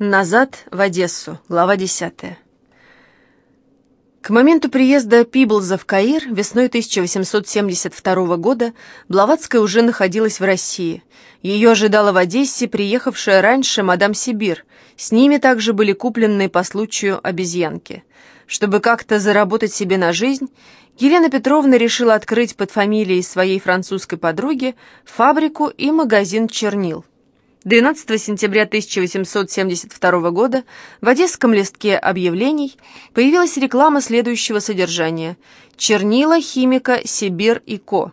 Назад в Одессу. Глава 10. К моменту приезда Пиблза в Каир весной 1872 года Блаватская уже находилась в России. Ее ожидала в Одессе приехавшая раньше мадам Сибир. С ними также были купленные по случаю обезьянки. Чтобы как-то заработать себе на жизнь, Елена Петровна решила открыть под фамилией своей французской подруги фабрику и магазин чернил – 12 сентября 1872 года в Одесском листке объявлений появилась реклама следующего содержания «Чернила химика Сибир и Ко».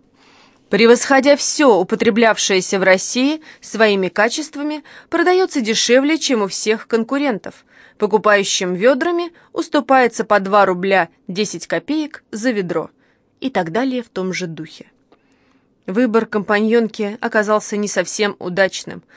Превосходя все употреблявшееся в России своими качествами, продается дешевле, чем у всех конкурентов. Покупающим ведрами уступается по 2 рубля 10 копеек за ведро. И так далее в том же духе. Выбор компаньонки оказался не совсем удачным –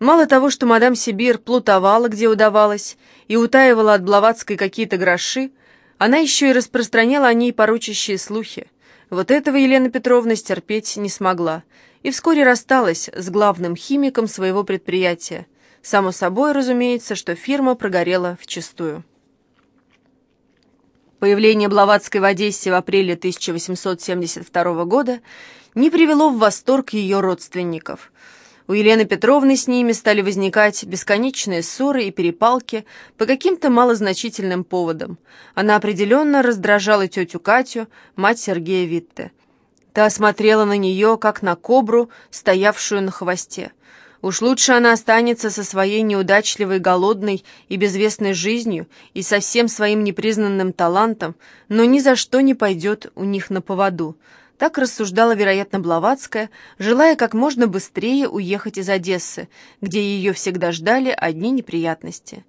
Мало того, что мадам Сибир плутовала, где удавалось, и утаивала от Блаватской какие-то гроши, она еще и распространяла о ней порочащие слухи. Вот этого Елена Петровна стерпеть не смогла и вскоре рассталась с главным химиком своего предприятия. Само собой, разумеется, что фирма прогорела вчистую. Появление Блаватской в Одессе в апреле 1872 года не привело в восторг ее родственников – у Елены Петровны с ними стали возникать бесконечные ссоры и перепалки по каким-то малозначительным поводам. Она определенно раздражала тетю Катю, мать Сергея Витте. Та смотрела на нее, как на кобру, стоявшую на хвосте. Уж лучше она останется со своей неудачливой, голодной и безвестной жизнью и со всем своим непризнанным талантом, но ни за что не пойдет у них на поводу – так рассуждала, вероятно, Блаватская, желая как можно быстрее уехать из Одессы, где ее всегда ждали одни неприятности.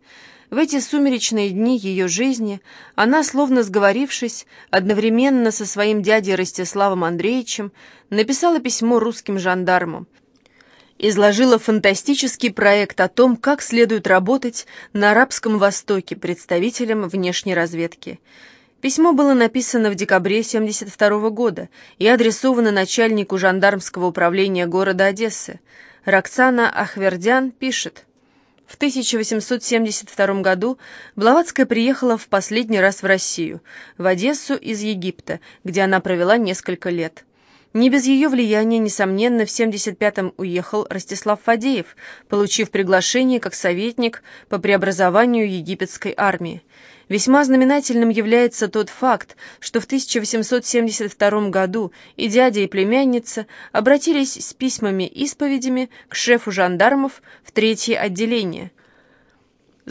В эти сумеречные дни ее жизни она, словно сговорившись, одновременно со своим дядей Ростиславом Андреевичем, написала письмо русским жандармам, изложила фантастический проект о том, как следует работать на Арабском Востоке представителям внешней разведки – Письмо было написано в декабре 1972 года и адресовано начальнику жандармского управления города Одессы. Роксана Ахвердян пишет. В 1872 году Блаватская приехала в последний раз в Россию, в Одессу из Египта, где она провела несколько лет. Не без ее влияния, несомненно, в 75-м уехал Ростислав Фадеев, получив приглашение как советник по преобразованию египетской армии. Весьма знаменательным является тот факт, что в 1872 году и дядя, и племянница обратились с письмами-исповедями к шефу жандармов в третье отделение.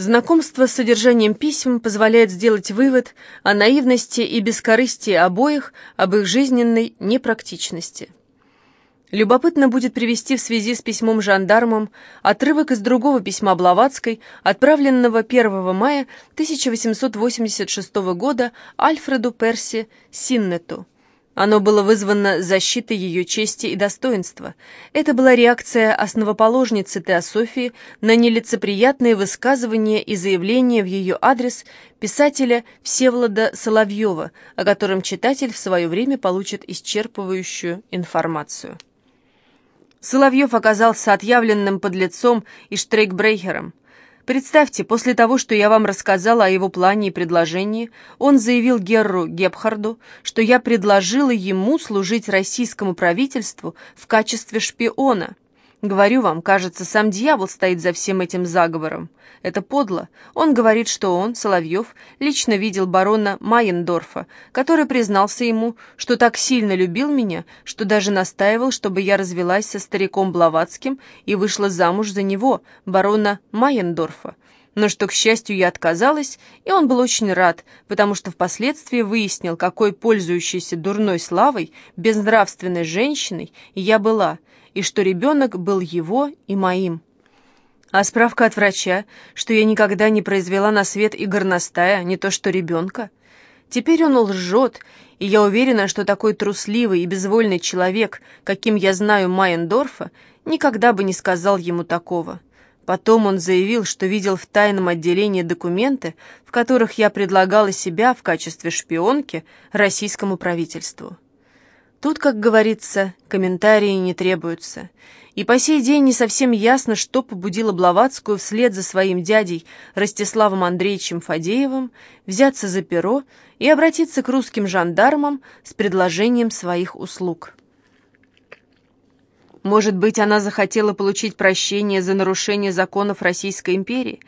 Знакомство с содержанием писем позволяет сделать вывод о наивности и бескорыстии обоих, об их жизненной непрактичности. Любопытно будет привести в связи с письмом жандармам отрывок из другого письма Блаватской, отправленного 1 мая 1886 года Альфреду Перси Синнету. Оно было вызвано защитой ее чести и достоинства. Это была реакция основоположницы теософии на нелицеприятные высказывания и заявления в ее адрес писателя Всеволода Соловьева, о котором читатель в свое время получит исчерпывающую информацию. Соловьев оказался отъявленным подлецом и штрейкбрейхером. Представьте, после того, что я вам рассказала о его плане и предложении, он заявил Герру Гепхарду, что я предложила ему служить российскому правительству в качестве шпиона – Говорю вам, кажется, сам дьявол стоит за всем этим заговором. Это подло. Он говорит, что он, Соловьев, лично видел барона Майендорфа, который признался ему, что так сильно любил меня, что даже настаивал, чтобы я развелась со стариком Блаватским и вышла замуж за него, барона Майендорфа. Но что, к счастью, я отказалась, и он был очень рад, потому что впоследствии выяснил, какой пользующейся дурной славой, безнравственной женщиной я была – и что ребенок был его и моим. А справка от врача, что я никогда не произвела на свет и горностая, не то что ребенка. Теперь он лжет, и я уверена, что такой трусливый и безвольный человек, каким я знаю Майендорфа, никогда бы не сказал ему такого. Потом он заявил, что видел в тайном отделении документы, в которых я предлагала себя в качестве шпионки российскому правительству. Тут, как говорится, комментарии не требуются. И по сей день не совсем ясно, что побудило Блаватскую вслед за своим дядей Ростиславом Андреевичем Фадеевым взяться за перо и обратиться к русским жандармам с предложением своих услуг. Может быть, она захотела получить прощение за нарушение законов Российской империи,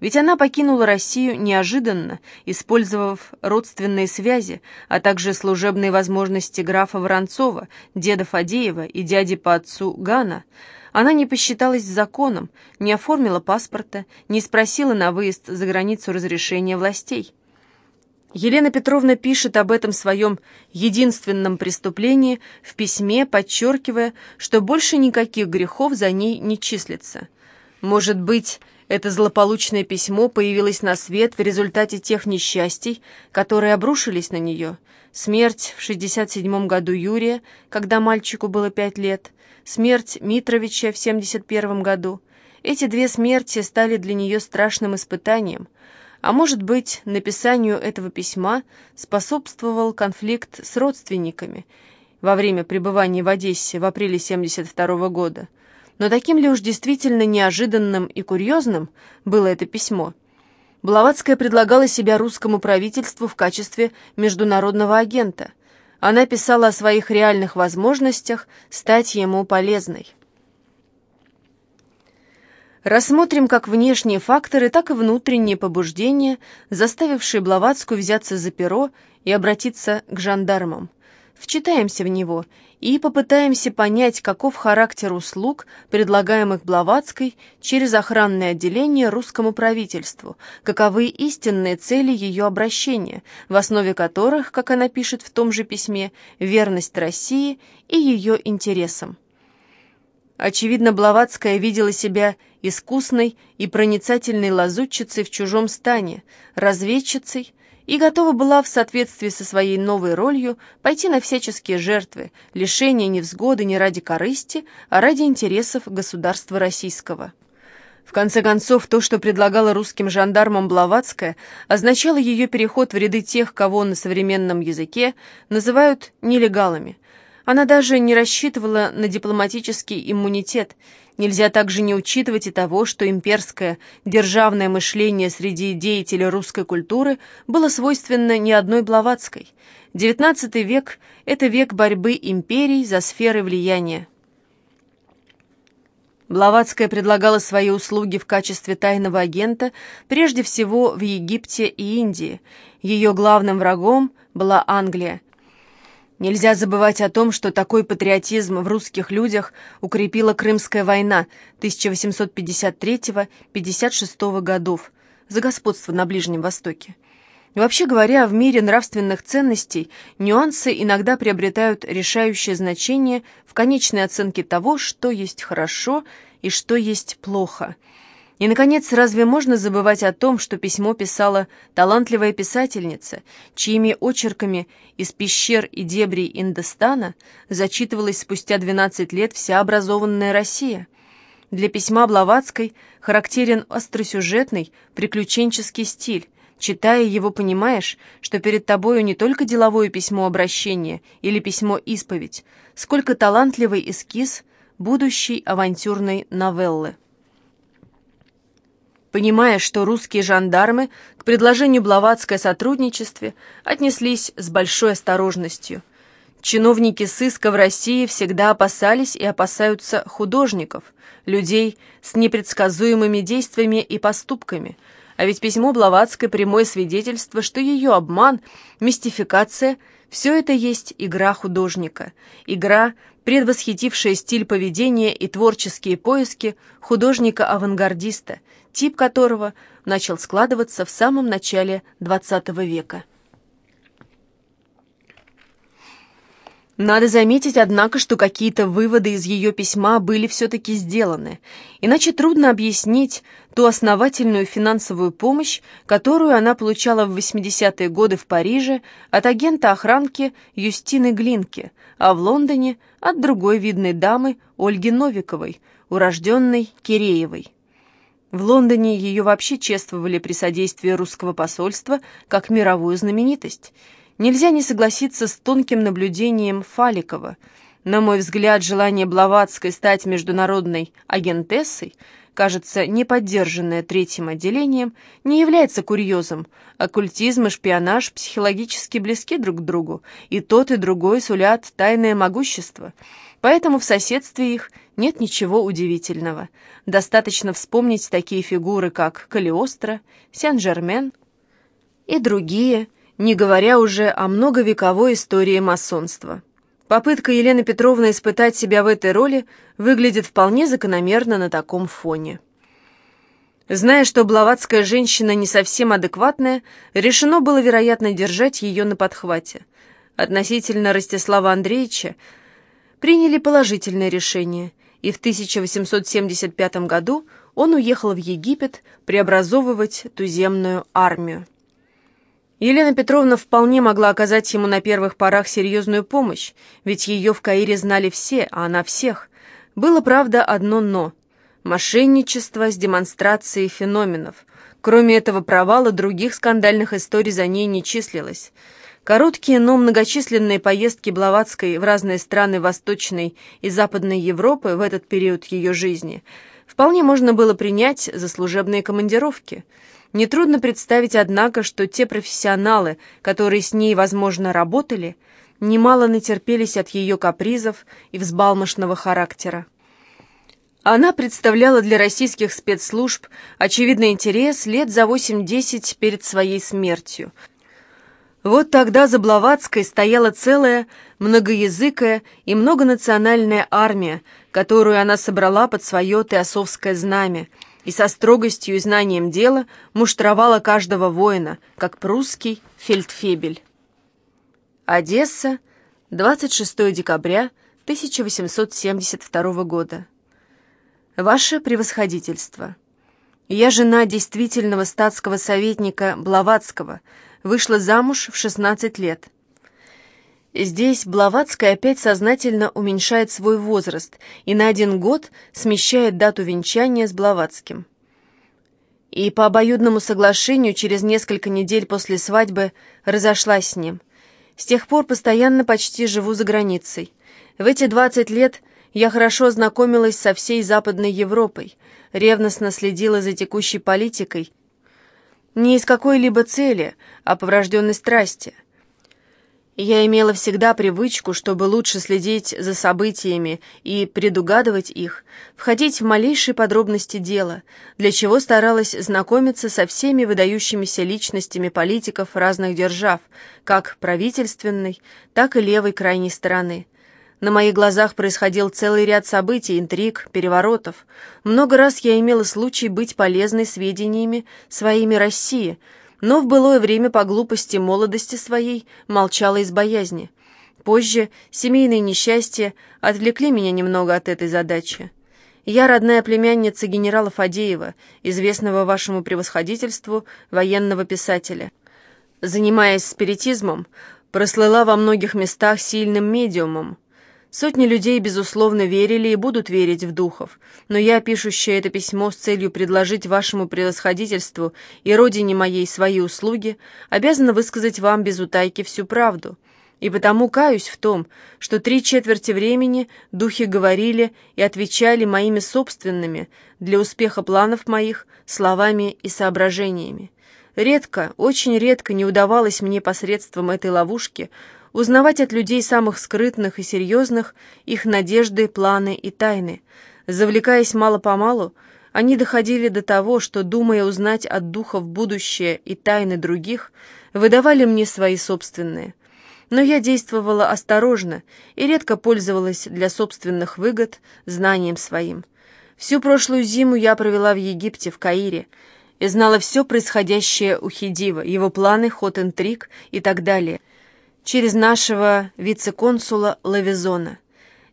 ведь она покинула Россию неожиданно, использовав родственные связи, а также служебные возможности графа Воронцова, деда Фадеева и дяди по отцу Гана. Она не посчиталась законом, не оформила паспорта, не спросила на выезд за границу разрешения властей. Елена Петровна пишет об этом своем единственном преступлении в письме, подчеркивая, что больше никаких грехов за ней не числится. Может быть, это злополучное письмо появилось на свет в результате тех несчастий, которые обрушились на нее. Смерть в 67 году Юрия, когда мальчику было пять лет, смерть Митровича в 71 году. Эти две смерти стали для нее страшным испытанием – а может быть, написанию этого письма способствовал конфликт с родственниками во время пребывания в Одессе в апреле 72 года. Но таким ли уж действительно неожиданным и курьезным было это письмо? Блаватская предлагала себя русскому правительству в качестве международного агента. Она писала о своих реальных возможностях стать ему полезной. Рассмотрим как внешние факторы, так и внутренние побуждения, заставившие Блаватскую взяться за перо и обратиться к жандармам. Вчитаемся в него и попытаемся понять, каков характер услуг, предлагаемых Блаватской через охранное отделение русскому правительству, каковы истинные цели ее обращения, в основе которых, как она пишет в том же письме, верность России и ее интересам. Очевидно, Блаватская видела себя искусной и проницательной лазутчицей в чужом стане, разведчицей, и готова была в соответствии со своей новой ролью пойти на всяческие жертвы, лишения невзгоды не ради корысти, а ради интересов государства российского. В конце концов, то, что предлагала русским жандармам Блаватская, означало ее переход в ряды тех, кого на современном языке называют нелегалами. Она даже не рассчитывала на дипломатический иммунитет, Нельзя также не учитывать и того, что имперское державное мышление среди деятелей русской культуры было свойственно не одной Блаватской. XIX век – это век борьбы империй за сферы влияния. Блаватская предлагала свои услуги в качестве тайного агента прежде всего в Египте и Индии. Ее главным врагом была Англия – Нельзя забывать о том, что такой патриотизм в русских людях укрепила Крымская война 1853-56 годов за господство на Ближнем Востоке. Вообще говоря, в мире нравственных ценностей нюансы иногда приобретают решающее значение в конечной оценке того, что есть хорошо и что есть плохо – и, наконец, разве можно забывать о том, что письмо писала талантливая писательница, чьими очерками из пещер и дебрей Индостана зачитывалась спустя 12 лет вся образованная Россия? Для письма Блаватской характерен остросюжетный, приключенческий стиль. Читая его, понимаешь, что перед тобою не только деловое письмо обращения или письмо-исповедь, сколько талантливый эскиз будущей авантюрной новеллы. Понимая, что русские жандармы к предложению Блаватской о сотрудничестве отнеслись с большой осторожностью. Чиновники сыска в России всегда опасались и опасаются художников, людей с непредсказуемыми действиями и поступками. А ведь письмо Блаватской – прямое свидетельство, что ее обман, мистификация – все это есть игра художника, игра, предвосхитившая стиль поведения и творческие поиски художника-авангардиста, тип которого начал складываться в самом начале XX века. Надо заметить, однако, что какие-то выводы из ее письма были все-таки сделаны, иначе трудно объяснить ту основательную финансовую помощь, которую она получала в 80-е годы в Париже от агента охранки Юстины Глинки, а в Лондоне от другой видной дамы Ольги Новиковой, урожденной Киреевой. В Лондоне ее вообще чествовали при содействии русского посольства как мировую знаменитость – Нельзя не согласиться с тонким наблюдением Фаликова. На мой взгляд, желание Блаватской стать международной агентессой, кажется, не поддержанное третьим отделением, не является курьезом. Оккультизм и шпионаж психологически близки друг к другу, и тот и другой сулят тайное могущество. Поэтому в соседстве их нет ничего удивительного. Достаточно вспомнить такие фигуры, как Калиостро, Сен-Жермен и другие, не говоря уже о многовековой истории масонства. Попытка Елены Петровны испытать себя в этой роли выглядит вполне закономерно на таком фоне. Зная, что блаватская женщина не совсем адекватная, решено было, вероятно, держать ее на подхвате. Относительно Ростислава Андреевича приняли положительное решение, и в 1875 году он уехал в Египет преобразовывать туземную армию. Елена Петровна вполне могла оказать ему на первых порах серьезную помощь, ведь ее в Каире знали все, а она всех. Было, правда, одно «но» — мошенничество с демонстрацией феноменов. Кроме этого провала, других скандальных историй за ней не числилось. Короткие, но многочисленные поездки Блаватской в разные страны Восточной и Западной Европы в этот период ее жизни вполне можно было принять за служебные командировки — Нетрудно представить, однако, что те профессионалы, которые с ней, возможно, работали, немало натерпелись от ее капризов и взбалмошного характера. Она представляла для российских спецслужб очевидный интерес лет за 8-10 перед своей смертью. Вот тогда за Блаватской стояла целая многоязыкая и многонациональная армия, которую она собрала под свое теософское знамя – и со строгостью и знанием дела муштровала каждого воина, как прусский фельдфебель. Одесса, 26 декабря 1872 года. Ваше превосходительство. Я жена действительного статского советника Блаватского, вышла замуж в 16 лет. Здесь Блаватская опять сознательно уменьшает свой возраст и на один год смещает дату венчания с Блаватским. И по обоюдному соглашению через несколько недель после свадьбы разошлась с ним. С тех пор постоянно почти живу за границей. В эти 20 лет я хорошо ознакомилась со всей Западной Европой, ревностно следила за текущей политикой, не из какой-либо цели, а по врожденной страсти – я имела всегда привычку, чтобы лучше следить за событиями и предугадывать их, входить в малейшие подробности дела, для чего старалась знакомиться со всеми выдающимися личностями политиков разных держав, как правительственной, так и левой крайней стороны. На моих глазах происходил целый ряд событий, интриг, переворотов. Много раз я имела случай быть полезной сведениями своими России – но в былое время по глупости молодости своей молчала из боязни. Позже семейные несчастья отвлекли меня немного от этой задачи. Я родная племянница генерала Фадеева, известного вашему превосходительству военного писателя. Занимаясь спиритизмом, прослыла во многих местах сильным медиумом, Сотни людей, безусловно, верили и будут верить в духов, но я, пишущая это письмо с целью предложить вашему превосходительству и родине моей свои услуги, обязана высказать вам без утайки всю правду. И потому каюсь в том, что три четверти времени духи говорили и отвечали моими собственными для успеха планов моих словами и соображениями. Редко, очень редко не удавалось мне посредством этой ловушки узнавать от людей самых скрытных и серьезных их надежды, планы и тайны. Завлекаясь мало-помалу, они доходили до того, что, думая узнать от духов будущее и тайны других, выдавали мне свои собственные. Но я действовала осторожно и редко пользовалась для собственных выгод знанием своим. Всю прошлую зиму я провела в Египте, в Каире, и знала все происходящее у Хидива, его планы, ход интриг и так далее – через нашего вице-консула Лавизона.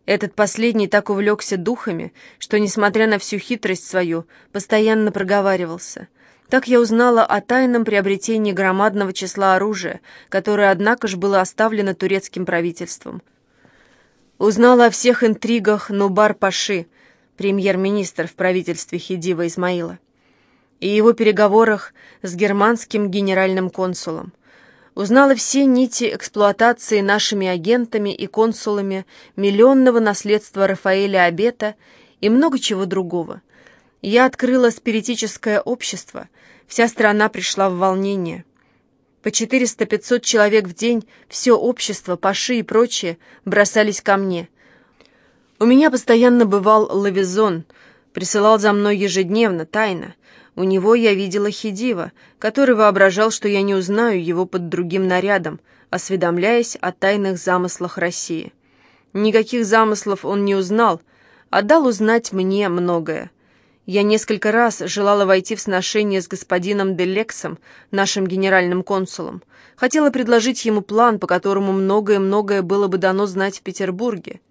Этот последний так увлекся духами, что, несмотря на всю хитрость свою, постоянно проговаривался. Так я узнала о тайном приобретении громадного числа оружия, которое, однако же, было оставлено турецким правительством. Узнала о всех интригах Нубар-Паши, премьер-министр в правительстве Хидива Измаила, и его переговорах с германским генеральным консулом. Узнала все нити эксплуатации нашими агентами и консулами миллионного наследства Рафаэля Абета и много чего другого. Я открыла спиритическое общество, вся страна пришла в волнение. По 400-500 человек в день все общество, паши и прочее бросались ко мне. У меня постоянно бывал лавизон, присылал за мной ежедневно, тайно. У него я видела Хидива, который воображал, что я не узнаю его под другим нарядом, осведомляясь о тайных замыслах России. Никаких замыслов он не узнал, а дал узнать мне многое. Я несколько раз желала войти в сношение с господином Делексом, нашим генеральным консулом. Хотела предложить ему план, по которому многое-многое было бы дано знать в Петербурге.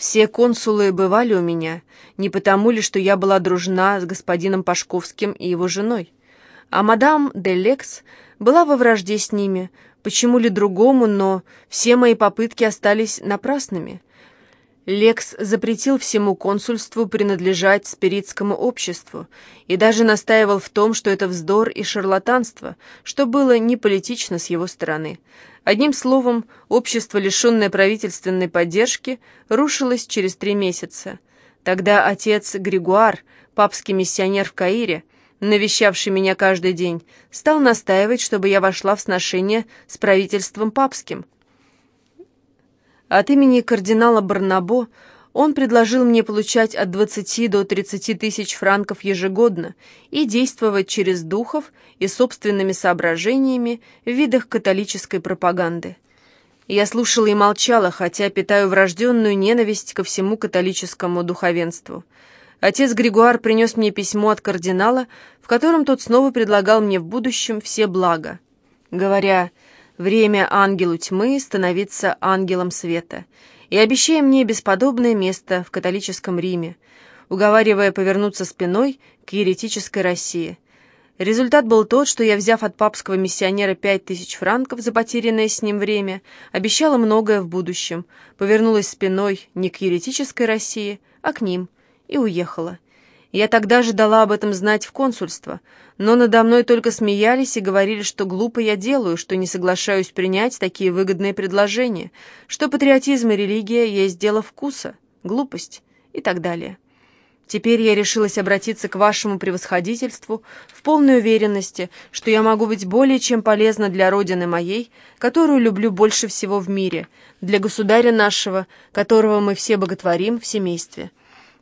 Все консулы бывали у меня, не потому ли, что я была дружна с господином Пашковским и его женой. А мадам Делекс была во вражде с ними, почему ли другому, но все мои попытки остались напрасными. Лекс запретил всему консульству принадлежать спиритскому обществу и даже настаивал в том, что это вздор и шарлатанство, что было не политично с его стороны. Одним словом, общество, лишенное правительственной поддержки, рушилось через три месяца. Тогда отец Григуар, папский миссионер в Каире, навещавший меня каждый день, стал настаивать, чтобы я вошла в сношение с правительством папским – от имени кардинала Барнабо он предложил мне получать от 20 до 30 тысяч франков ежегодно и действовать через духов и собственными соображениями в видах католической пропаганды. Я слушала и молчала, хотя питаю врожденную ненависть ко всему католическому духовенству. Отец Григуар принес мне письмо от кардинала, в котором тот снова предлагал мне в будущем все блага, говоря время ангелу тьмы становиться ангелом света, и обещая мне бесподобное место в католическом Риме, уговаривая повернуться спиной к еретической России. Результат был тот, что я, взяв от папского миссионера пять тысяч франков за потерянное с ним время, обещала многое в будущем, повернулась спиной не к еретической России, а к ним, и уехала. Я тогда же дала об этом знать в консульство, но надо мной только смеялись и говорили, что глупо я делаю, что не соглашаюсь принять такие выгодные предложения, что патриотизм и религия есть дело вкуса, глупость и так далее. Теперь я решилась обратиться к вашему превосходительству в полной уверенности, что я могу быть более чем полезна для Родины моей, которую люблю больше всего в мире, для государя нашего, которого мы все боготворим в семействе».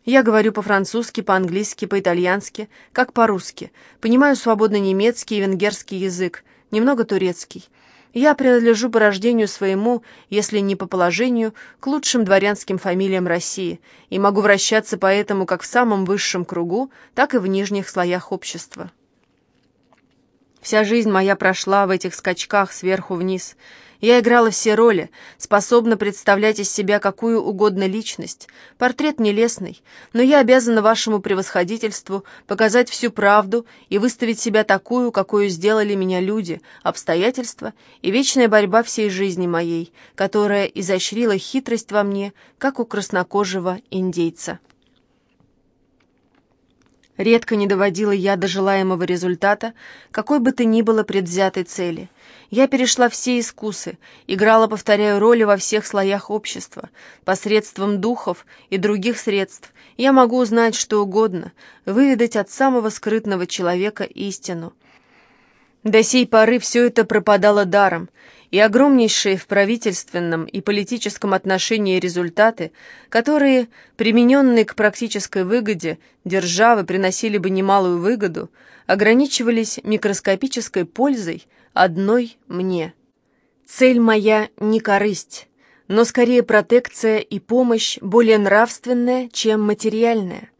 Я говорю по-французски, по-английски, по-итальянски, как по-русски. Понимаю свободно немецкий и венгерский язык, немного турецкий. Я принадлежу по рождению своему, если не по положению, к лучшим дворянским фамилиям России и могу вращаться поэтому как в самом высшем кругу, так и в нижних слоях общества. Вся жизнь моя прошла в этих скачках сверху вниз – я играла все роли, способна представлять из себя какую угодно личность. Портрет нелестный, но я обязана вашему превосходительству показать всю правду и выставить себя такую, какую сделали меня люди, обстоятельства и вечная борьба всей жизни моей, которая изощрила хитрость во мне, как у краснокожего индейца. Редко не доводила я до желаемого результата, какой бы то ни было предвзятой цели. Я перешла все искусы, играла, повторяю, роли во всех слоях общества. Посредством духов и других средств я могу узнать что угодно, выведать от самого скрытного человека истину. До сей поры все это пропадало даром, и огромнейшие в правительственном и политическом отношении результаты, которые, примененные к практической выгоде, державы приносили бы немалую выгоду, ограничивались микроскопической пользой одной мне. Цель моя не корысть, но скорее протекция и помощь более нравственная, чем материальная.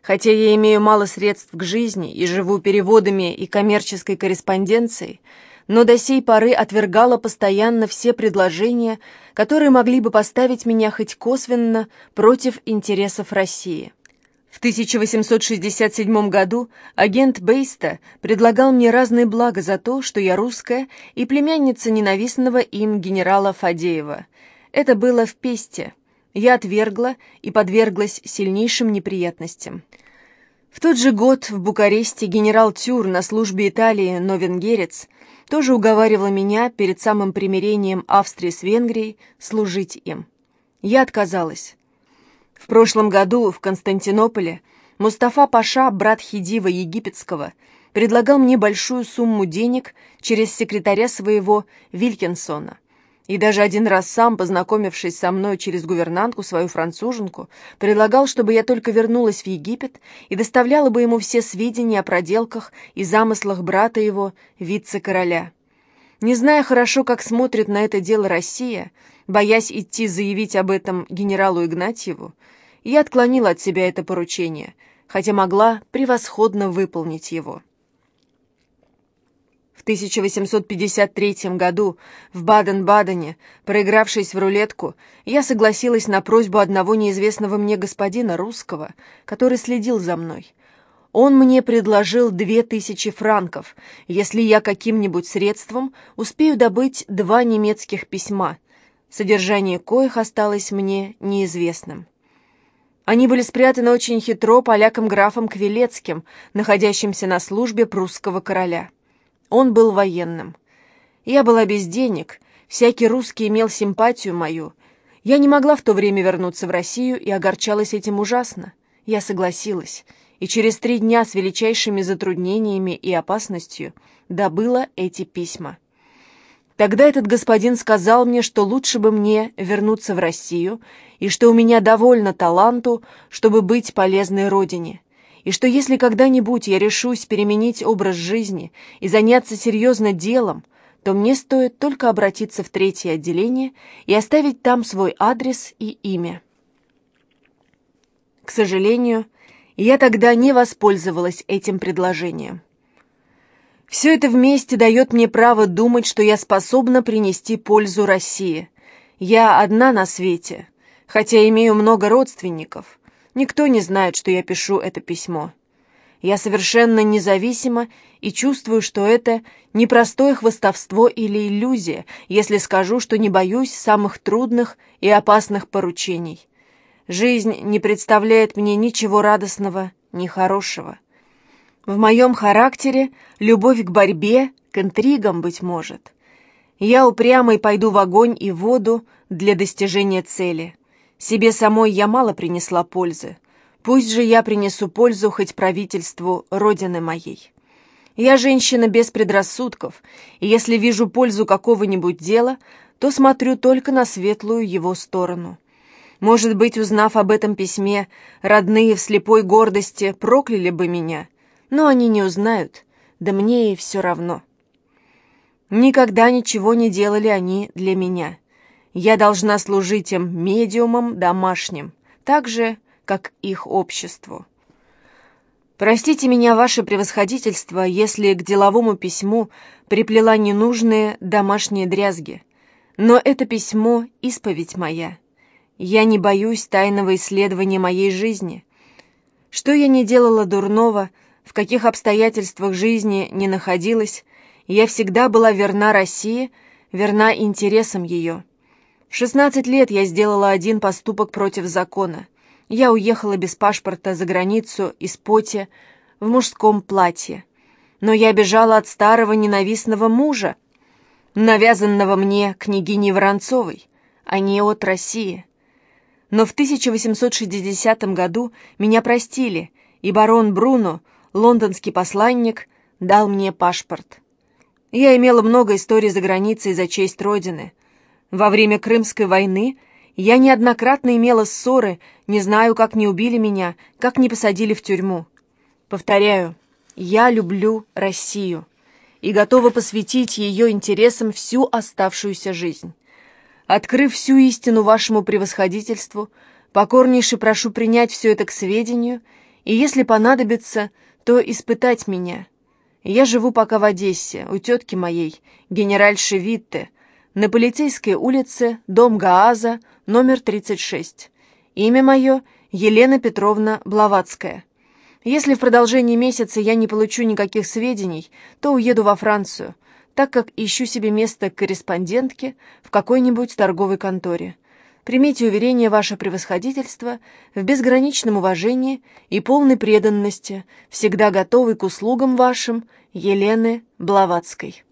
Хотя я имею мало средств к жизни и живу переводами и коммерческой корреспонденцией, но до сей поры отвергала постоянно все предложения, которые могли бы поставить меня хоть косвенно против интересов России. В 1867 году агент Бейста предлагал мне разные блага за то, что я русская и племянница ненавистного им генерала Фадеева. Это было в Песте. Я отвергла и подверглась сильнейшим неприятностям. В тот же год в Букаресте генерал Тюр на службе Италии, но венгерец, тоже уговаривал меня перед самым примирением Австрии с Венгрией служить им. Я отказалась. В прошлом году в Константинополе Мустафа Паша, брат Хидива Египетского, предлагал мне большую сумму денег через секретаря своего Вилькинсона. И даже один раз сам, познакомившись со мной через гувернантку, свою француженку, предлагал, чтобы я только вернулась в Египет и доставляла бы ему все сведения о проделках и замыслах брата его, вице-короля. Не зная хорошо, как смотрит на это дело Россия, боясь идти заявить об этом генералу Игнатьеву, я отклонила от себя это поручение, хотя могла превосходно выполнить его. 1853 году в Баден-Бадене, проигравшись в рулетку, я согласилась на просьбу одного неизвестного мне господина русского, который следил за мной. Он мне предложил две тысячи франков, если я каким-нибудь средством успею добыть два немецких письма, содержание коих осталось мне неизвестным. Они были спрятаны очень хитро поляком-графом Квилецким, находящимся на службе прусского короля. Он был военным. Я была без денег, всякий русский имел симпатию мою. Я не могла в то время вернуться в Россию и огорчалась этим ужасно. Я согласилась, и через три дня с величайшими затруднениями и опасностью добыла эти письма. Тогда этот господин сказал мне, что лучше бы мне вернуться в Россию, и что у меня довольно таланту, чтобы быть полезной родине и что если когда-нибудь я решусь переменить образ жизни и заняться серьезно делом, то мне стоит только обратиться в третье отделение и оставить там свой адрес и имя. К сожалению, я тогда не воспользовалась этим предложением. Все это вместе дает мне право думать, что я способна принести пользу России. Я одна на свете, хотя имею много родственников — Никто не знает, что я пишу это письмо. Я совершенно независима и чувствую, что это не простое хвостовство или иллюзия, если скажу, что не боюсь самых трудных и опасных поручений. Жизнь не представляет мне ничего радостного, ни хорошего. В моем характере любовь к борьбе, к интригам, быть может. Я упрямо и пойду в огонь и воду для достижения цели. Себе самой я мало принесла пользы. Пусть же я принесу пользу хоть правительству Родины моей. Я женщина без предрассудков, и если вижу пользу какого-нибудь дела, то смотрю только на светлую его сторону. Может быть, узнав об этом письме, родные в слепой гордости прокляли бы меня, но они не узнают, да мне и все равно. Никогда ничего не делали они для меня. Я должна служить им медиумом домашним, так же, как их обществу. Простите меня, ваше превосходительство, если к деловому письму приплела ненужные домашние дрязги. Но это письмо — исповедь моя. Я не боюсь тайного исследования моей жизни. Что я не делала дурного, в каких обстоятельствах жизни не находилась, я всегда была верна России, верна интересам ее. В 16 лет я сделала один поступок против закона. Я уехала без паспорта за границу из Поти в мужском платье. Но я бежала от старого ненавистного мужа, навязанного мне княгиней Воронцовой, а не от России. Но в 1860 году меня простили, и барон Бруно, лондонский посланник, дал мне паспорт. Я имела много историй за границей за честь Родины — во время Крымской войны я неоднократно имела ссоры, не знаю, как не убили меня, как не посадили в тюрьму. Повторяю, я люблю Россию и готова посвятить ее интересам всю оставшуюся жизнь. Открыв всю истину вашему превосходительству, покорнейше прошу принять все это к сведению, и, если понадобится, то испытать меня. Я живу пока в Одессе, у тетки моей, генеральши Витте, на Полицейской улице, дом Гааза, номер 36. Имя мое Елена Петровна Блаватская. Если в продолжении месяца я не получу никаких сведений, то уеду во Францию, так как ищу себе место корреспондентки в какой-нибудь торговой конторе. Примите уверение ваше превосходительство в безграничном уважении и полной преданности, всегда готовой к услугам вашим, Елены Блаватской.